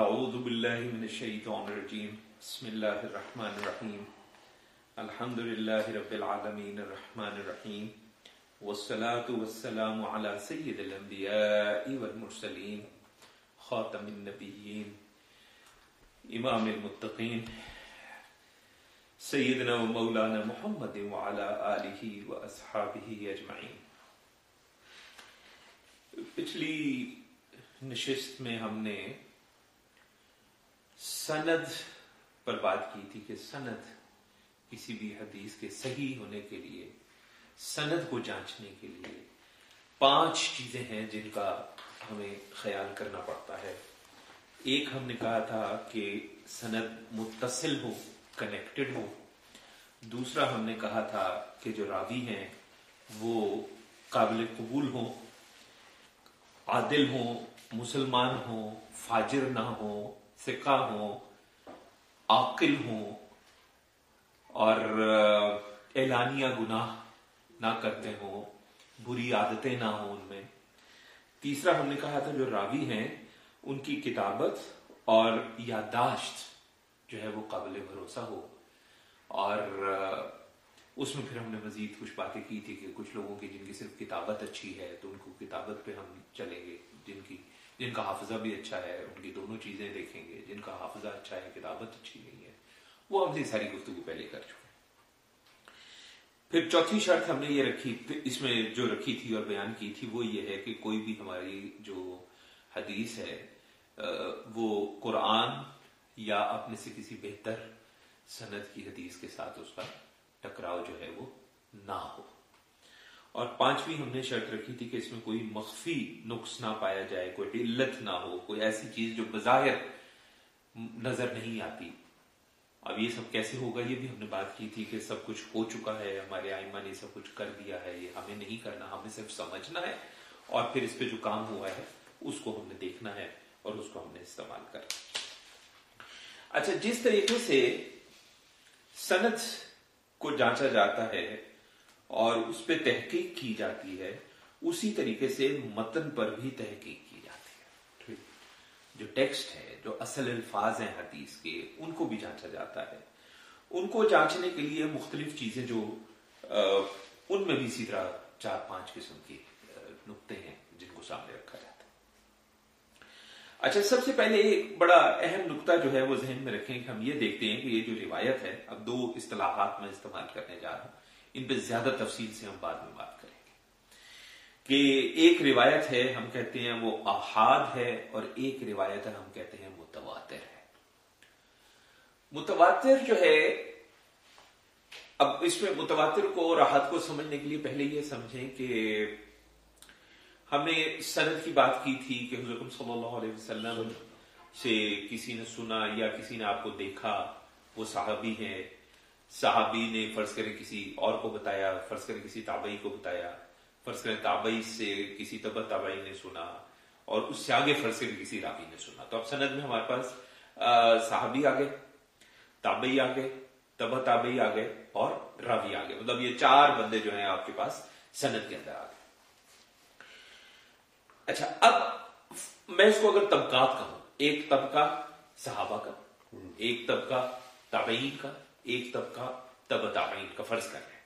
اعوذ باللہ من الشیطان الرجیم بسم اللہ الرحمن الرحیم الحمد للہ رب العالمین الرحمن الرحیم والصلاة والسلام على سید الانبیاء والمرسلین خاتم النبیین امام المتقین سیدنا و مولانا محمد وعلى آلہ و اصحابہ اجمعین پچھلی نشست میں ہم نے سند پر بات کی تھی کہ سند کسی بھی حدیث کے صحیح ہونے کے لیے، سند کو جانچنے کے لیے پانچ چیزیں ہیں جن کا ہمیں خیال کرنا پڑتا ہے۔ ایک ہم نے کہا تھا کہ سند متصل ہو کنیکٹڈ ہو۔ دوسرا ہم نے کہا تھا کہ جو راوی ہیں وہ قابل قبول ہوں، عادل ہوں، مسلمان ہوں، فاجر نہ ہوں سکھا ہوں، عاقل ہوں اور اعلانیہ گناہ نہ کرتے ہوں، بری عادتیں نہ ہوں ان میں۔ تیسرا ہم نے کہا تھا، جو راوی ہیں، ان کی کتابت اور یادداشت جو ہے، وہ قابل بھروسہ ہو۔ اور اس میں پھر ہم نے مزید کچھ باتیں کی تھی کہ کچھ لوگوں کی جن کی صرف کتابت اچھی ہے، تو ان کو کتابت پہ ہم چلیں گے، جن کی جن کا حافظہ بھی اچھا ہے، ان کی دونوں چیزیں دیکھیں گے، جن کا حافظہ اچھا ہے، کتابت اچھی نہیں ہے، وہ ہم سے ساری گفتگو پہلے کر چکے پھر چوتھی شرط ہم نے یہ رکھی، اس میں جو رکھی تھی اور بیان کی تھی، وہ یہ ہے کہ کوئی بھی ہماری جو حدیث ہے وہ قرآن یا اپنے سے کسی بہتر سند کی حدیث کے ساتھ اس کا ٹکراؤ جو ہے وہ نہ ہو۔ اور پانچویں ہم نے شرط رکھی تھی کہ اس میں کوئی مخفی نقص نہ پایا جائے، کوئی علت نہ ہو، کوئی ایسی چیز جو بظاہر نظر نہیں آتی۔ اب یہ سب کیسے ہوگا؟ یہ بھی ہم نے بات کی تھی کہ سب کچھ ہو چکا ہے، ہمارے آئمہ نے سب کچھ کر دیا ہے، یہ ہمیں نہیں کرنا، ہمیں صرف سمجھنا ہے اور پھر اس پہ جو کام ہوا ہے، اس کو ہم نے دیکھنا ہے اور اس کو ہم نے استعمال کرنا اچھا جس طریقے سے صنعت کو جانچا جاتا ہے اور اس پہ تحقیق کی جاتی ہے اسی طریقے سے متن پر بھی تحقیق کی جاتی ہے۔ جو ٹیکسٹ ہے جو اصل الفاظ ہیں حدیث کے ان کو بھی جانچا جاتا ہے۔ ان کو جانچنے کے لیے مختلف چیزیں جو ان میں بھی اسی طرح چار پانچ قسم کے نقطے ہیں جن کو سامنے رکھا جاتا ہے۔ اچھا سب سے پہلے ایک بڑا اہم نقطہ جو ہے وہ ذہن میں رکھیں کہ ہم یہ دیکھتے ہیں کہ یہ جو روایت ہے اب دو اصطلاحات میں استعمال کرنے جا رہا ہوں۔ ان پہ زیادہ تفصیل سے ہم بعد میں بات کریں گے۔ کہ ایک روایت ہے، ہم کہتے ہیں وہ احاد ہے، اور ایک روایت ہم کہتے ہیں متواتر ہے۔ متواتر جو ہے، اب اس میں متواتر کو اور احاد کو سمجھنے کے لیے پہلے یہ سمجھیں کہ ہم نے سند کی بات کی تھی کہ حضرت صلی اللہ علیہ وسلم سے کسی نے سنا یا کسی نے آپ کو دیکھا، وہ صحابی ہے صحابی نے فرض کرے کسی اور کو بتایا فرض کرے کسی تابعی کو بتایا فرض کرے تابعی سے کسی طبع تابعی نے سنا اور اس سے آگے فرض کرے کسی راوی نے سنا۔ تو اب سند میں ہمارے پاس صحابی آگے تابعی آگے تبا تابعی آگے اور راوی آگے۔ مطلب یہ چار بندے جو ہیں آپ کے پاس سند کے اندر آگے۔ اچھا اب میں اس کو اگر طبقات کہوں ایک طبقہ صحابہ کا ایک طبقہ تابعین کا ایک طبقہ تب تعین کا فرض کر رہے ہیں۔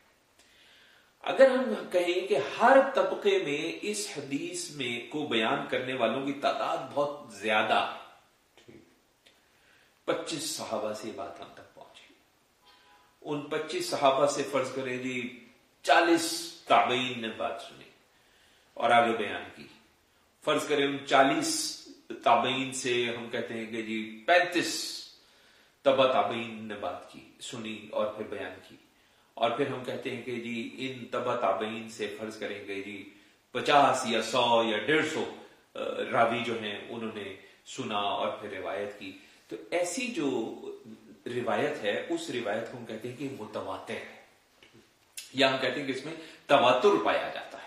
اگر ہم کہیں کہ ہر طبقے میں اس حدیث میں کو بیان کرنے والوں کی تعداد بہت زیادہ پچیس صحابہ سے بات ہم تک پہنچی۔ ان پچیس صحابہ سے فرض کریں جی چالیس تابعین نے بات سنی اور آگے بیان کی۔ فرض کریں ان چالیس تابعین سے ہم کہتے ہیں کہ جی پینتیس تبا تابعین نے بات کی، سنی اور پھر بیان کی۔ اور پھر ہم کہتے ہیں کہ جی ان تبا تابعین سے فرض کریں گے جی پچاس یا سو یا ڈیڑھ سو راوی جو ہیں، انہوں نے سنا اور پھر روایت کی۔ تو ایسی جو روایت ہے، اس روایت کو ہم کہتے ہیں کہ متواتر ہے۔ یا ہم کہتے ہیں کہ اس میں تواتر پایا جاتا ہے۔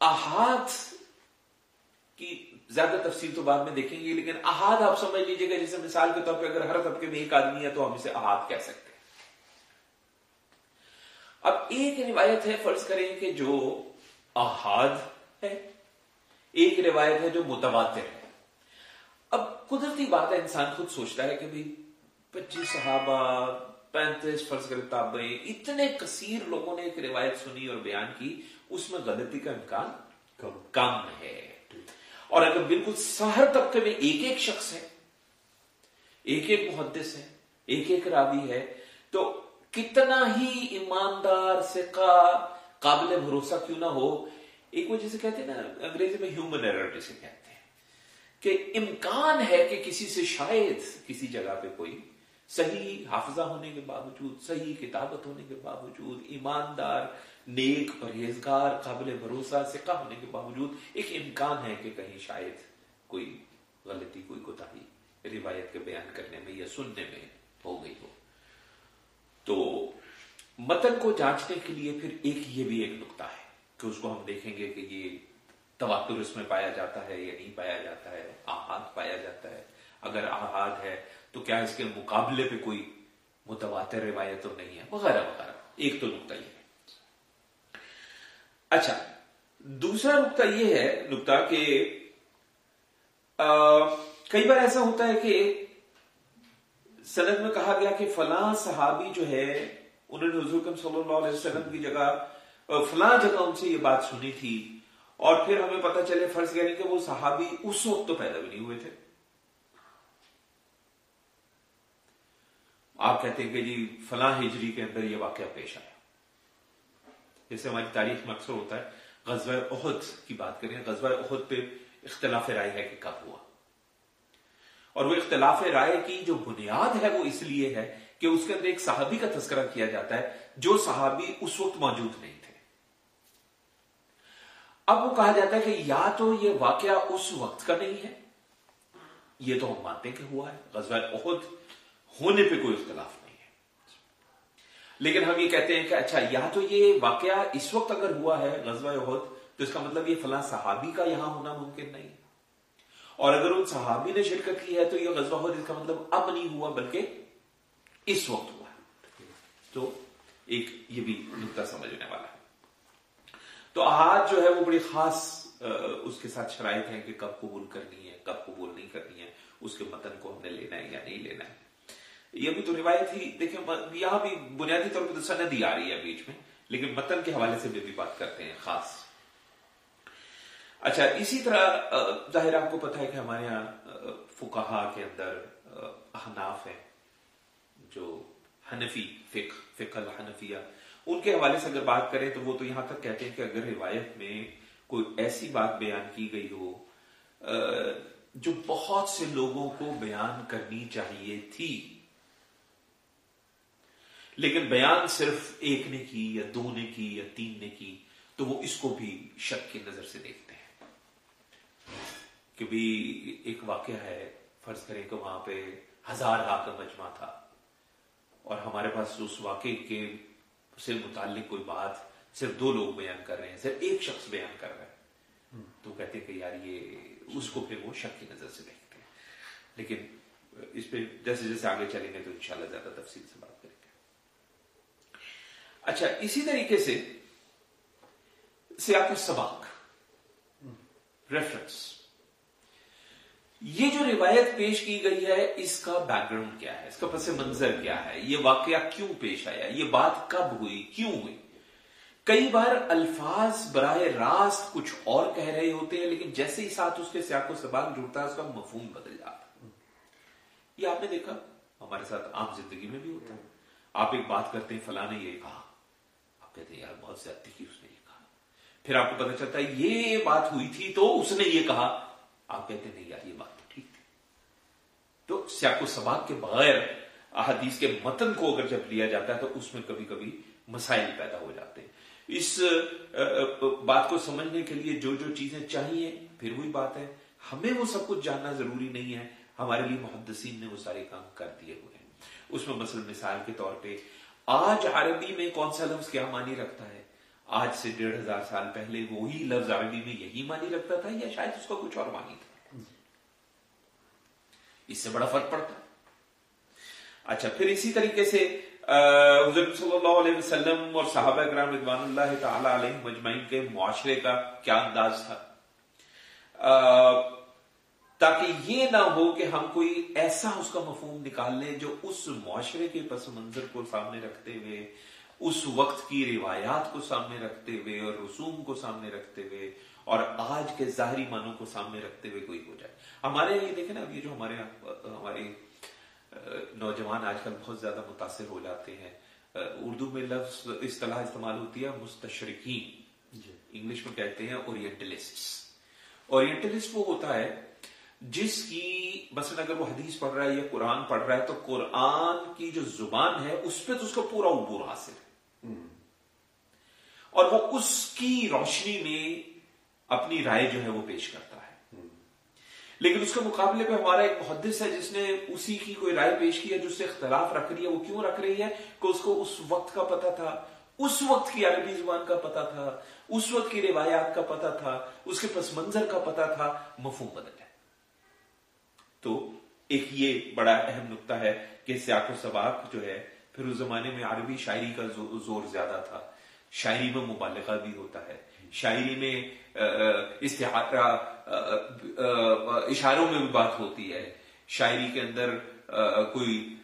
احاد کی زیادہ تفصیل تو بعد میں دیکھیں گے لیکن احاد آپ سمجھ لیجیے گا جیسے مثال کے طور پہ اگر ہر طبقے میں ایک آدمی ہے تو ہم اسے احاد کہہ سکتے ہیں۔ اب ایک روایت ہے فرض کریں کہ جو احاد ہے ایک روایت ہے جو متواتر ہے۔ اب قدرتی بات ہے انسان خود سوچتا ہے کہ بھی پچیس صحابہ پینتیس فرض کر تابعیں اتنے کثیر لوگوں نے ایک روایت سنی اور بیان کی اس میں غلطی کا امکان کم۔ ہے۔ اور اگر بالکل سہر طبقے میں ایک ایک شخص ہے، ایک ایک محدث ہے، ایک ایک راوی ہے، تو کتنا ہی ایماندار سکا قابل بھروسہ کیوں نہ ہو، ایک وجہ سے کہتے ہیں نا، انگریزی میں ہیومن ایرر جسے کہتے ہیں، کہ امکان ہے کہ کسی سے شاید کسی جگہ پہ کوئی صحیح حافظہ ہونے کے باوجود، صحیح کتابت ہونے کے باوجود، ایماندار نیک پرہیزگار قابل بھروسہ سکا ہونے کے باوجود ایک امکان ہے کہ کہیں شاید کوئی غلطی، کوئی کوتا روایت کے بیان کرنے میں یا سننے میں ہو گئی ہو۔ تو متن کو جانچنے کے لیے پھر ایک یہ بھی ایک نقطہ ہے کہ اس کو ہم دیکھیں گے کہ یہ تواتر اس میں پایا جاتا ہے یا نہیں پایا جاتا ہے، آہاد پایا جاتا ہے۔ اگر آہاد ہے تو کیا اس کے مقابلے پہ کوئی متواتر روایت تو نہیں ہے؟ وغیرہ وغیرہ۔ ایک تو نقطہ یہ۔ ہے اچھا دوسرا نقطہ یہ ہے، نقطہ کہ کئی بار ایسا ہوتا ہے کہ سند میں کہا گیا کہ فلاں صحابی جو ہے، انہوں نے حضور صلی اللہ علیہ وسلم کی جگہ فلاں جگہ ان سے یہ بات سنی تھی، اور پھر ہمیں پتہ چلے فرض یعنی کہ وہ صحابی اس وقت تو پیدا بھی نہیں ہوئے تھے۔ آپ کہتے ہیں کہ جی فلاں ہجری کے اندر یہ واقعہ پیش آیا۔ جیسے ہماری تاریخ میں اکثر ہوتا ہے، غزوہ احد کی بات کریں، غزوہ احد پہ اختلاف رائے ہے کہ کب ہوا۔ اور وہ اختلاف رائے کی جو بنیاد ہے وہ اس لیے ہے کہ اس کے اندر ایک صحابی کا تذکرہ کیا جاتا ہے، جو صحابی اس وقت موجود نہیں تھے۔ اب وہ کہا جاتا ہے کہ یا تو یہ واقعہ اس وقت کا نہیں ہے، یہ تو ہم مانتے کہ ہوا ہے۔ غزوہ احد ہونے پہ کوئی اختلاف نہیں۔ لیکن ہم یہ کہتے ہیں کہ اچھا یا تو یہ واقعہ اس وقت اگر ہوا ہے غزوہ احد، تو اس کا مطلب یہ فلاں صحابی کا یہاں ہونا ممکن نہیں۔ اور اگر ان صحابی نے شرکت کی ہے تو یہ غزوہ احد اس کا مطلب اب نہیں ہوا، بلکہ اس وقت ہوا۔ تو ایک یہ بھی نقطہ سمجھنے والا ہے۔ تو آج جو ہے وہ بڑی خاص اس کے ساتھ شرائط ہیں کہ کب قبول کرنی ہے، کب قبول نہیں کرنی ہے، اس کے متن کو ہم نے لینا ہے یا نہیں لینا ہے۔ یہ بھی تو روایت ہی دیکھیں یہاں بھی بنیادی طور پر سندی آ رہی ہے بیچ میں لیکن متن کے حوالے سے بھی, بھی بات کرتے ہیں خاص۔ اچھا اسی طرح ظاہر آپ کو پتا ہے کہ ہمارے یہاں فکہ کے اندر احناف ہیں جو حنفی فقہ فقہ الحنفیہ۔ ان کے حوالے سے اگر بات کریں تو وہ تو یہاں تک کہتے ہیں کہ اگر روایت میں کوئی ایسی بات بیان کی گئی ہو جو بہت سے لوگوں کو بیان کرنی چاہیے تھی لیکن بیان صرف ایک نے کی یا دو نے کی یا تین نے کی، تو وہ اس کو بھی شک کی نظر سے دیکھتے ہیں۔ کہ بھی ایک واقعہ ہے، فرض کریں کہ وہاں پہ ہزار ہا کا مجمع تھا، اور ہمارے پاس اس واقعے کے سے متعلق کوئی بات صرف دو لوگ بیان کر رہے ہیں، صرف ایک شخص بیان کر رہا ہے۔ تو کہتے ہیں کہ یار یہ اس کو پھر وہ شک کی نظر سے دیکھتے ہیں۔ لیکن اس پہ جیسے جیسے آگے چلیں گے تو انشاءاللہ زیادہ تفصیل سے بات اچھا اسی طریقے سے سیاق سباق ریفرنس یہ جو روایت پیش کی گئی ہے، اس کا بیک گراؤنڈ کیا ہے؟ اس کا پس منظر کیا ہے؟ یہ واقعہ کیوں پیش آیا؟ یہ بات کب ہوئی؟ کیوں ہوئی؟ کئی بار الفاظ براہ راست کچھ اور کہہ رہے ہوتے ہیں، لیکن جیسے ہی ساتھ اس کے سیاق و سباق جڑتا ہے، اس کا مفہوم بدل جاتا یہ آپ نے دیکھا؟ ہمارے ساتھ عام زندگی میں بھی ہوتا ہے۔ آپ ایک بات کرتے ہیں، فلاں نے یہ کہا۔ کہتے ہیں، یار، بہت زیادتی کی اس نے یہ کہا. پھر آپ کو پتا چلتا ہے، یہ بات ہوئی تھی تو اس نے یہ کہا. آپ کہتے نہیں یار، یہ بات تو ٹھیک تھی. تو سیاق و سباق کے بغیر احادیث کے متن کو اگر جب لیا جاتا ہے تو اس میں کبھی کبھی مسائل پیدا ہو جاتے ہیں۔ اس بات کو سمجھنے کے لیے جو جو چیزیں چاہیے، پھر وہی بات ہے۔ ہمیں وہ سب کچھ جاننا ضروری نہیں ہے۔ ہمارے لیے محدثین نے وہ سارے کام کر دیے ہوئے ہیں۔ اس میں مثلا مثال کے طور پہ آج عربی میں کون سا لفظ کیا معنی رکھتا ہے؟ آج سے ڈیڑھ ہزار سال پہلے وہی لفظ عربی میں یہی مانی رکھتا تھا یا شاید اس کا کچھ اور مانی تھا؟ اس سے بڑا فرق پڑتا اچھا پھر اسی طریقے سے حضرت صلی اللہ علیہ وسلم اور صحابہ کرام رضوان اللہ تعالی علیہ مجمعین کے معاشرے کا کیا انداز تھا؟ تاکہ یہ نہ ہو کہ ہم کوئی ایسا اس کا مفہوم نکال لیں جو اس معاشرے کے پس منظر کو سامنے رکھتے ہوئے اس وقت کی روایات کو سامنے رکھتے ہوئے اور رسوم کو سامنے رکھتے ہوئے اور آج کے ظاہری معنوں کو سامنے رکھتے ہوئے کوئی ہو جائے۔ ہمارے یہ دیکھیں نا اب یہ جو ہمارے ہمارے نوجوان آج کل بہت زیادہ متاثر ہو جاتے ہیں۔ اردو میں لفظ اصطلاح استعمال ہوتی ہے مستشرقین۔ جی۔ انگلش میں کہتے ہیں اورینٹلسٹ اورینٹلسٹ وہ ہوتا ہے جس کی مثلا اگر وہ حدیث پڑھ رہا ہے یا قرآن پڑھ رہا ہے تو قرآن کی جو زبان ہے اس پہ تو اس کا پورا عبور حاصل ہے۔ اور وہ اس کی روشنی میں اپنی رائے جو ہے وہ پیش کرتا ہے۔ لیکن اس کے مقابلے پہ ہمارا ایک محدث ہے جس نے اسی کی کوئی رائے پیش کی ہے جو سے اختلاف رکھ رہی ہے وہ کیوں رکھ رہی ہے؟ کہ اس کو اس وقت کا پتا تھا اس وقت کی عربی زبان کا پتا تھا اس وقت کی روایات کا پتا تھا اس کے پس منظر کا پتا تھا مفہوم بدل ہے تو ایک یہ بڑا اہم نقطہ ہے کہ سیاق و سباق جو ہے، پھر اس زمانے میں عربی شاعری کا زور زیادہ تھا۔ شاعری میں مبالغہ بھی ہوتا ہے۔ شاعری میں اشاروں میں بھی بات ہوتی ہے۔ شاعری کے اندر کوئی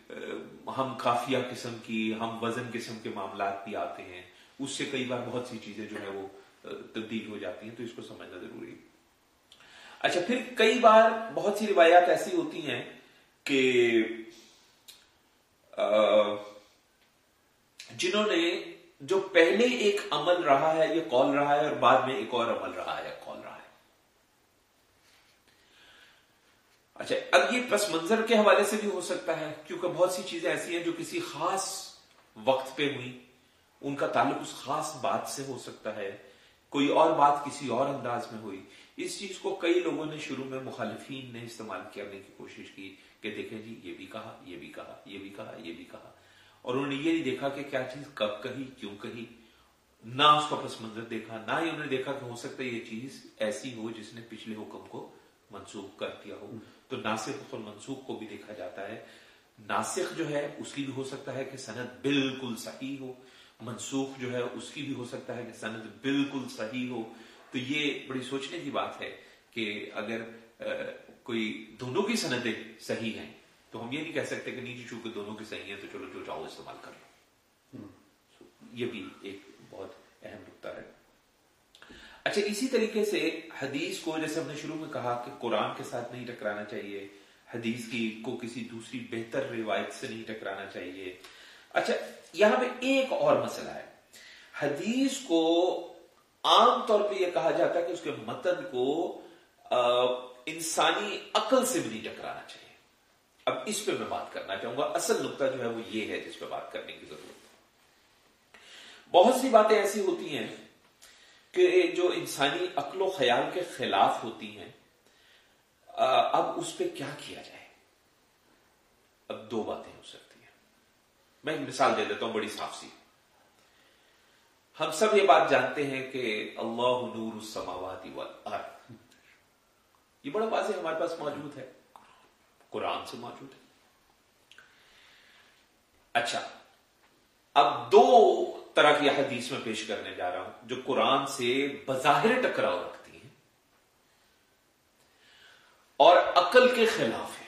ہم کافیہ قسم کی، ہم وزن قسم کے معاملات بھی آتے ہیں۔ اس سے کئی بار بہت سی چیزیں جو ہے وہ تبدیل ہو جاتی ہیں، تو اس کو سمجھنا ضروری ہے۔ اچھا پھر کئی بار بہت سی روایات ایسی ہوتی ہیں کہ جنہوں نے جو پہلے ایک عمل رہا ہے، یہ کال رہا ہے، اور بعد میں ایک اور عمل رہا ہے کال رہا ہے۔ اچھا اب یہ پس منظر کے حوالے سے بھی ہو سکتا ہے، کیونکہ بہت سی چیزیں ایسی ہیں جو کسی خاص وقت پہ ہوئی ان کا تعلق اس خاص بات سے ہو سکتا ہے۔ کوئی اور بات کسی اور انداز میں ہوئی۔ اس چیز کو کئی لوگوں نے شروع میں مخالفین نے استعمال کرنے کی کوشش کی کہ دیکھیں جی یہ بھی کہا، یہ بھی کہا، یہ بھی کہا، یہ بھی کہا۔ اور انہوں نے یہ نہیں دیکھا کہ کیا چیز کب کہی، کیوں کہی۔ نہ اس کا پس منظر دیکھا، نہ ہی انہوں نے دیکھا کہ ہو سکتا ہے یہ چیز ایسی ہو جس نے پچھلے حکم کو منسوخ کر دیا ہو۔ تو ناسخ اور منسوخ کو بھی دیکھا جاتا ہے۔ ناسخ جو ہے، اس کی بھی ہو سکتا ہے کہ سند بالکل صحیح ہو۔ منسوخ جو ہے، اس کی بھی ہو سکتا ہے کہ سند بالکل صحیح ہو۔ تو یہ بڑی سوچنے کی بات ہے کہ اگر کوئی دونوں کی سندیں صحیح ہیں تو ہم یہ نہیں کہہ سکتے کہ نیچے چونکہ دونوں کی صحیح ہیں تو چلو جو چاہو استعمال کر لو۔ یہ بھی ایک بہت اہم نقطہ ہے۔ اچھا اسی طریقے سے حدیث کو جیسے ہم نے شروع میں کہا کہ قرآن کے ساتھ نہیں ٹکرانا چاہیے حدیث کی کو کسی دوسری بہتر روایت سے نہیں ٹکرانا چاہیے۔ اچھا یہاں پہ ایک اور مسئلہ ہے۔ حدیث کو عام طور پہ یہ کہا جاتا ہے کہ اس کے متن کو انسانی عقل سے بھی نہیں ٹکرانا چاہیے۔ اب اس پہ میں بات کرنا چاہوں گا۔ اصل نقطہ جو ہے وہ یہ ہے جس پہ بات کرنے کی ضرورت بہت سی باتیں ایسی ہوتی ہیں کہ جو انسانی عقل و خیال کے خلاف ہوتی ہیں۔ اب اس پہ کیا کیا جائے؟ اب دو باتیں ہو سکتی ہیں۔ میں ایک مثال دے دیتا ہوں بڑی صاف سی۔ ہم سب یہ بات جانتے ہیں کہ اللہ نور السماوات والارض. یہ بڑا واضح ہمارے پاس موجود ہے. قرآن سے موجود ہے. اچھا اب دو طرح کی حدیث میں پیش کرنے جا رہا ہوں جو قرآن سے بظاہر ٹکراؤ رکھتی ہیں اور عقل کے خلاف ہے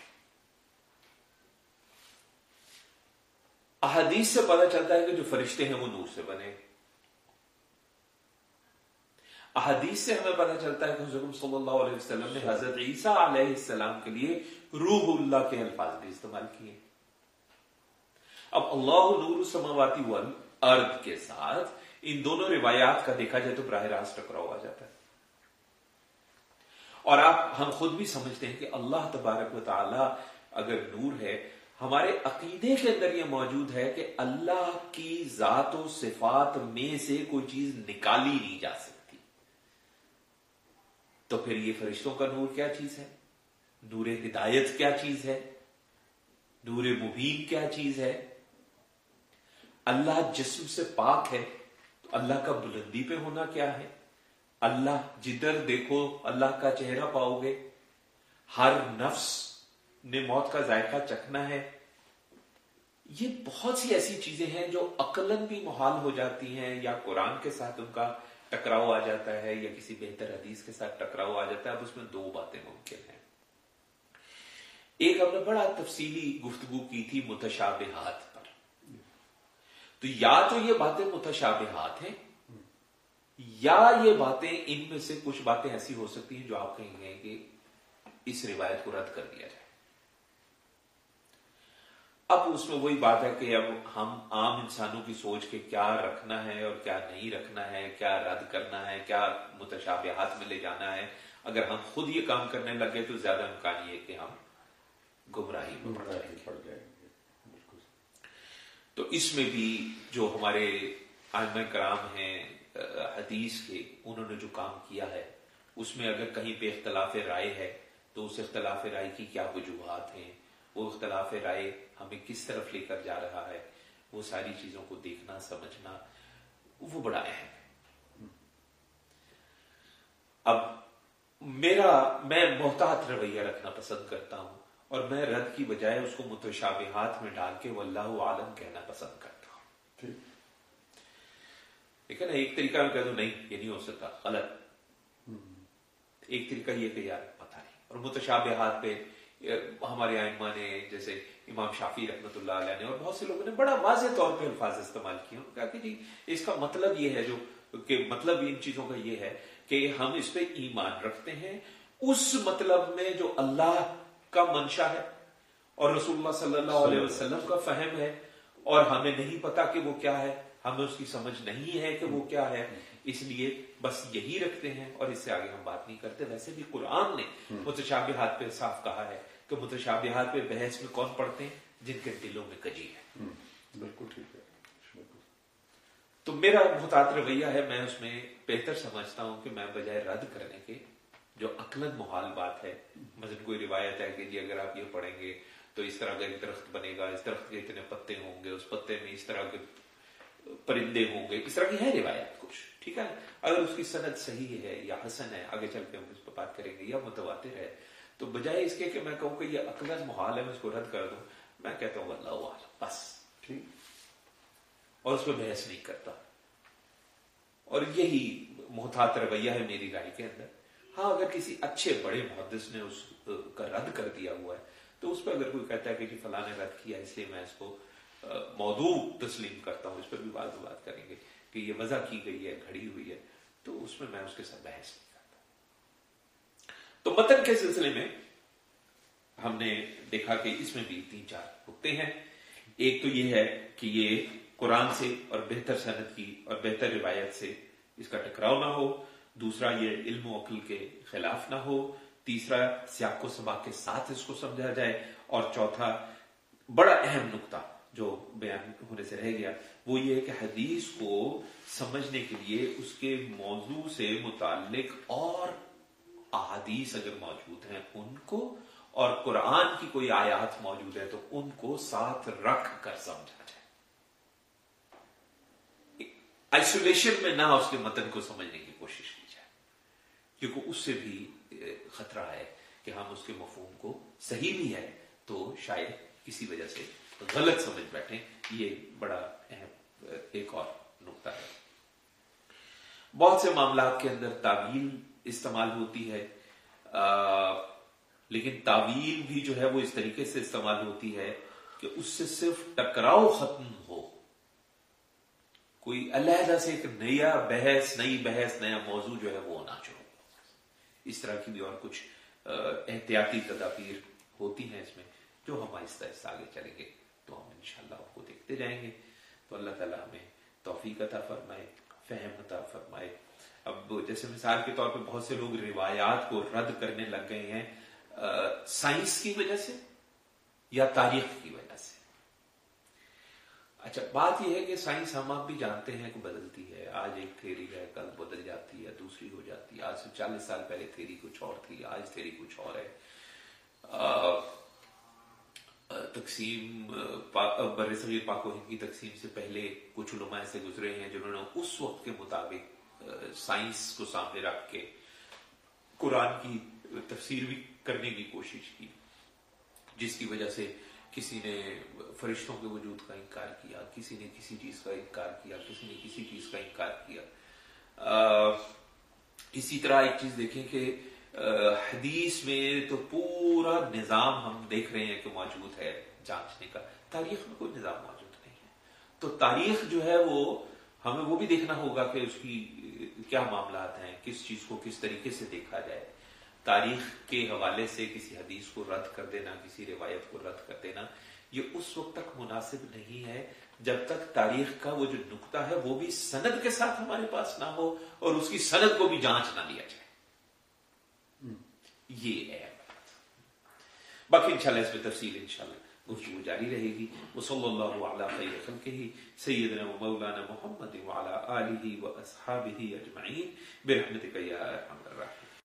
احادیث سے پتہ چلتا ہے کہ جو فرشتے ہیں وہ نور سے بنے احادیث سے ہمیں پتہ چلتا ہے کہ حضرت صلی اللہ علیہ وسلم نے حضرت عیسیٰ علیہ السلام کے لیے روح اللہ کے الفاظ بھی استعمال کیے۔ اب اللہ نور السماواتی والارض کے ساتھ ان دونوں روایات کا دیکھا جائے تو براہ راست ٹکراؤ آ جاتا ہے۔ اور آپ، ہم خود بھی سمجھتے ہیں کہ اللہ تبارک و تعالی اگر نور ہے، ہمارے عقیدے کے اندر یہ موجود ہے کہ اللہ کی ذات و صفات میں سے کوئی چیز نکالی نہیں جا سکتی۔ تو پھر یہ فرشتوں کا نور کیا چیز ہے؟ نور ہدایت کیا چیز ہے؟ نور مبین کیا چیز ہے؟ اللہ جسم سے پاک ہے تو اللہ کا بلندی پہ ہونا کیا ہے؟ اللہ جدھر دیکھو، اللہ کا چہرہ پاؤ گے۔ ہر نفس نے موت کا ذائقہ چکھنا ہے۔ یہ بہت سی ایسی چیزیں ہیں جو عقلن بھی محال ہو جاتی ہیں یا قرآن کے ساتھ ان کا ٹکراؤ آ جاتا ہے یا کسی بہتر حدیث کے ساتھ ٹکراؤ آ جاتا ہے، اب اس میں دو باتیں ممکن ہیں۔ ایک، ہم نے بڑا تفصیلی گفتگو کی تھی متشابہات پر۔ تو یا تو یہ باتیں متشابہات ہیں، یا یہ باتیں ان میں سے کچھ باتیں ایسی ہو سکتی ہیں جو آپ کہیں گے کہ اس روایت کو رد کر دیا جائے۔ اب اس میں وہی بات ہے کہ اب ہم عام انسانوں کی سوچ کے کیا رکھنا ہے اور کیا نہیں رکھنا ہے کیا رد کرنا ہے کیا متشابہات میں لے جانا ہے۔ اگر ہم خود یہ کام کرنے لگے تو زیادہ امکان یہ کہ ہم گمراہی میں پڑ جائیں گے۔ تو اس میں بھی جو ہمارے آئمہ کرام ہیں حدیث کے انہوں نے جو کام کیا ہے اس میں اگر کہیں پہ اختلاف رائے ہے تو اس اختلاف رائے کی کیا وجوہات ہیں؟ وہ اختلاف رائے ہمیں کس طرف لے کر جا رہا ہے وہ ساری چیزوں کو دیکھنا سمجھنا وہ بڑا اہم ہے۔ اب میرا میں محتاط رویہ رکھنا پسند کرتا ہوں اور میں رد کی بجائے اس کو متشابہات میں ڈال کے وہ اللہ عالم کہنا پسند کرتا ہوں۔ ٹھیک۔ ہے نا ایک طریقہ میں کہہ دوں نہیں یہ نہیں ہو سکتا غلط۔ ایک طریقہ یہ کہ یار پتہ نہیں اور متشابہات پہ ہمارے آئمہ نے جیسے امام شافی رحمت اللہ علیہ نے اور بہت سے لوگوں نے بڑا واضح طور پہ الفاظ استعمال کیے کہا کہ جی اس کا مطلب یہ ہے جو کہ مطلب ان چیزوں کا یہ ہے کہ ہم اس پہ ایمان رکھتے ہیں۔ اس مطلب میں جو اللہ کا منشا ہے اور رسول اللہ صلی اللہ علیہ وسلم کا فہم ہے اور ہمیں نہیں پتا کہ وہ کیا ہے، ہمیں اس کی سمجھ نہیں ہے کہ وہ کیا ہے۔ اس لیے بس یہی رکھتے ہیں اور اس سے آگے ہم بات نہیں کرتے۔ ویسے بھی قرآن نے متشابہات پہ صاف کہا ہے کہ متشابہات پہ بحث میں کون پڑھتے ہیں؟ جن کے دلوں میں کجی ہے۔ بالکل ٹھیک ہے۔ تو میرا محتاط رویہ ہے میں اس میں بہتر سمجھتا ہوں کہ میں بجائے رد کرنے کے جو عقلت محال بات ہے مثلا کوئی روایت ہے کہ جی اگر آپ یہ پڑھیں گے تو اس طرح کا ایک درخت بنے گا اس درخت کے اتنے پتے ہوں گے اس پتے میں اس طرح کے پرندے ہوں گے اس طرح کی ہے روایت کچھ؟ ٹھیک ہے؟ اگر اس کی صنعت صحیح ہے یا حسن ہے آگے چل کے ہم اس پہ بات کریں گے یا متواتر ہے تو بجائے اس کے کہ میں کہوں کہ یہ عقل محال ہے میں اس کو رد کر دوں میں کہتا ہوں اللہ عالم بس۔ ٹھیک۔ اور اس پہ بحث نہیں کرتا۔ اور یہی محتاط رویہ ہے میری رائے کے اندر۔ ہاں اگر کسی اچھے بڑے محدث نے اس کا رد کر دیا ہوا ہے تو اس پہ اگر کوئی کہتا ہے کہ جی فلاں نے رد کیا اس لیے میں اس کو موضوع تسلیم کرتا ہوں، اس پر بھی بات بات کریں گے کہ یہ وضع کی گئی ہے گھڑی ہوئی ہے، تو اس میں میں اس کے ساتھ بحث نہیں کرتا۔ تو متن کے سلسلے میں ہم نے دیکھا کہ اس میں بھی تین چار نقطے ہیں۔ ایک تو یہ ہے کہ یہ قرآن سے اور بہتر صنعت کی اور بہتر روایت سے اس کا ٹکراؤ نہ ہو۔ دوسرا، یہ علم و عقل کے خلاف نہ ہو۔ تیسرا، سیاق و سبا کے ساتھ اس کو سمجھا جائے۔ اور چوتھا، بڑا اہم نقطہ جو بیان ہونے سے رہ گیا، وہ یہ ہے کہ حدیث کو سمجھنے کے لیے اس کے موضوع سے متعلق اور احادیث اگر موجود ہیں ان کو، اور قرآن کی کوئی آیات موجود ہے تو ان کو ساتھ رکھ کر سمجھا جائے۔ آئسولیشن میں نہ اس کے متن کو سمجھنے کی کوشش کی جائے، کیونکہ اس سے بھی خطرہ ہے کہ ہم اس کے مفہوم کو صحیح بھی ہے تو شاید کسی وجہ سے غلط سمجھ بیٹھے، یہ بڑا اہم، ایک اور نقطہ ہے۔ بہت سے معاملات کے اندر تعویل استعمال ہوتی ہے لیکن تعویل بھی جو ہے وہ اس طریقے سے استعمال ہوتی ہے کہ اس سے صرف ٹکراؤ ختم ہو۔ کوئی علیحدہ سے ایک نیا بحث، نئی بحث، نیا موضوع جو ہے وہ ہونا چاہو اس طرح کی بھی اور کچھ احتیاطی تدابیر ہوتی ہیں اس میں جو ہم آہستہ آہستہ آگے چلیں گے۔ تو ہم انشاءاللہ آپ کو دیکھتے جائیں گے۔ تو اللہ تعالیٰ ہمیں توفیق عطا فرمائے، فہم عطا فرمائے۔ اب جیسے مثال کے طور پہ بہت سے لوگ روایات کو رد کرنے لگ گئے ہیں سائنس کی وجہ سے یا تاریخ کی وجہ سے؟ اچھا بات یہ ہے کہ سائنس ہم آپ بھی جانتے ہیں کہ بدلتی ہے۔ آج ایک تھیری ہے، کل بدل جاتی ہے، دوسری ہو جاتی ہے۔ آج سے چالیس سال پہلے تھیری کچھ اور تھی، آج تھیری کچھ اور ہے۔ تقسیم بر صغیر پاک و ہند کی تقسیم سے پہلے کچھ علماء سے گزرے ہیں جنہوں نے اس وقت کے مطابق سائنس کو سامنے رکھ کے قرآن کی تفسیر بھی کرنے کی کوشش کی، جس کی وجہ سے کسی نے فرشتوں کے وجود کا انکار کیا، کسی نے کسی چیز کا انکار کیا، کسی نے کسی چیز کا انکار کیا۔ اسی طرح ایک چیز دیکھیں کہ حدیث میں تو پورا نظام ہم دیکھ رہے ہیں کہ موجود ہے جانچنے کا۔ تاریخ میں کوئی نظام موجود نہیں ہے۔ تو تاریخ جو ہے وہ ہمیں وہ بھی دیکھنا ہوگا کہ اس کی کیا معاملات ہیں، کس چیز کو کس طریقے سے دیکھا جائے۔ تاریخ کے حوالے سے کسی حدیث کو رد کر دینا، کسی روایت کو رد کر دینا، یہ اس وقت تک مناسب نہیں ہے جب تک تاریخ کا وہ جو نقطہ ہے وہ بھی سند کے ساتھ ہمارے پاس نہ ہو اور اس کی سند کو بھی جانچ نہ لیا جائے۔ یہ ایپ باقی انشاءاللہ اس پہ تفصیل انشاءاللہ گفتگو جاری رہے گی۔ وہ صلی اللہ علیہ خیر خلقہ سیدنا و مولانا محمد وعلى آلہ و اصحابہ اجمعین۔ برحمتک یا ارحم الراحمین۔